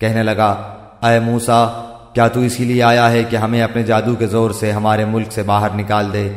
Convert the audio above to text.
کہنے لگا، اے موسا کیا تو اسی لیے آیا ہے کہ ہمیں اپنے جادو کے زور سے ہمارے ملک سے باہر نکال دے؟